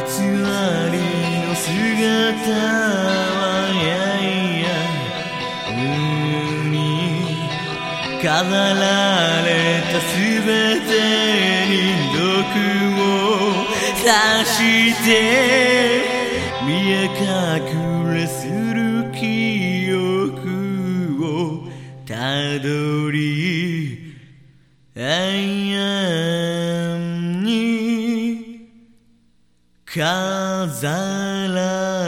偽りの姿はやいや海に飾られたすべてに毒を刺して見え隠れする記憶をたどり永遠に飾ら